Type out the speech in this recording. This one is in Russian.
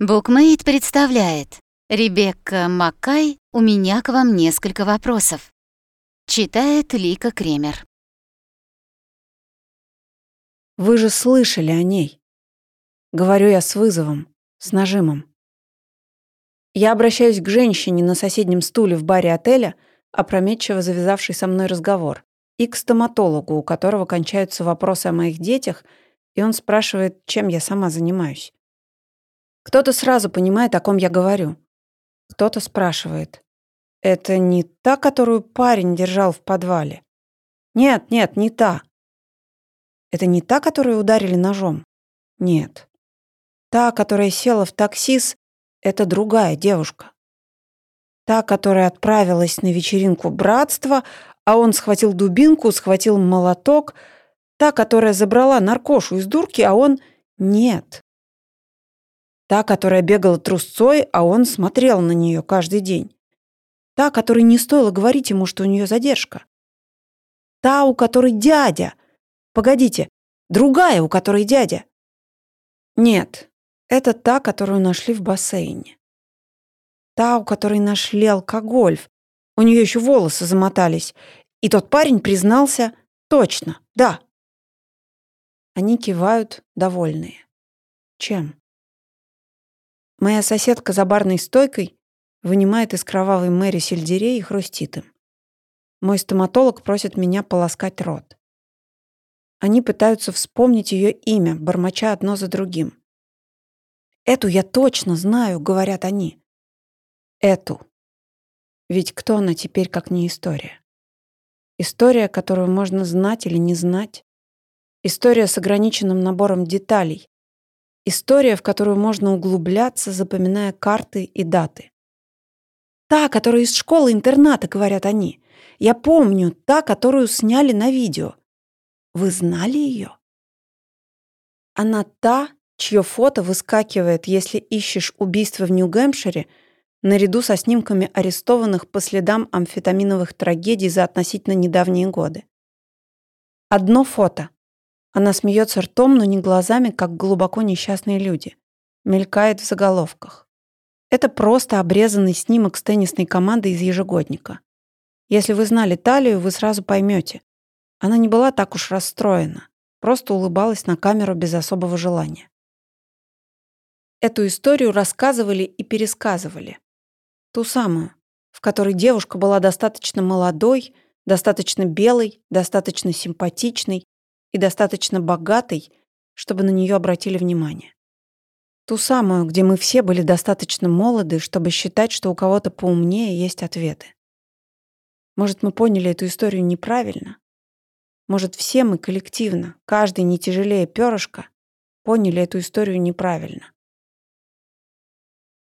Букмейт представляет Ребекка Маккай «У меня к вам несколько вопросов». Читает Лика Кремер. Вы же слышали о ней. Говорю я с вызовом, с нажимом. Я обращаюсь к женщине на соседнем стуле в баре отеля, опрометчиво завязавшей со мной разговор, и к стоматологу, у которого кончаются вопросы о моих детях, и он спрашивает, чем я сама занимаюсь. Кто-то сразу понимает, о ком я говорю. Кто-то спрашивает. «Это не та, которую парень держал в подвале?» «Нет, нет, не та». «Это не та, которую ударили ножом?» «Нет». «Та, которая села в такси с...» «Это другая девушка». «Та, которая отправилась на вечеринку братства, а он схватил дубинку, схватил молоток...» Та, которая забрала наркошу из дурки, а он... Нет. Та, которая бегала трусцой, а он смотрел на нее каждый день. Та, которой не стоило говорить ему, что у нее задержка. Та, у которой дядя. Погодите, другая, у которой дядя. Нет, это та, которую нашли в бассейне. Та, у которой нашли алкоголь. У нее еще волосы замотались. И тот парень признался точно, да. Они кивают, довольные. Чем? Моя соседка за барной стойкой вынимает из кровавой Мэри сельдерей и хрустит им. Мой стоматолог просит меня полоскать рот. Они пытаются вспомнить ее имя, бормоча одно за другим. «Эту я точно знаю», — говорят они. «Эту». Ведь кто она теперь, как не история? История, которую можно знать или не знать. История с ограниченным набором деталей, История, в которую можно углубляться, запоминая карты и даты. «Та, которая из школы-интерната», — говорят они. «Я помню, та, которую сняли на видео. Вы знали ее?» Она та, чье фото выскакивает, если ищешь убийство в Нью-Гэмпшире, наряду со снимками арестованных по следам амфетаминовых трагедий за относительно недавние годы. Одно фото, она смеется ртом, но не глазами, как глубоко несчастные люди. Мелькает в заголовках. Это просто обрезанный снимок с теннисной команды из ежегодника. Если вы знали Талию, вы сразу поймете. Она не была так уж расстроена, просто улыбалась на камеру без особого желания. Эту историю рассказывали и пересказывали. Ту самую, в которой девушка была достаточно молодой, достаточно белой, достаточно симпатичной, и достаточно богатой, чтобы на нее обратили внимание. Ту самую, где мы все были достаточно молоды, чтобы считать, что у кого-то поумнее есть ответы. Может, мы поняли эту историю неправильно? Может, все мы коллективно, каждый не тяжелее перышка, поняли эту историю неправильно?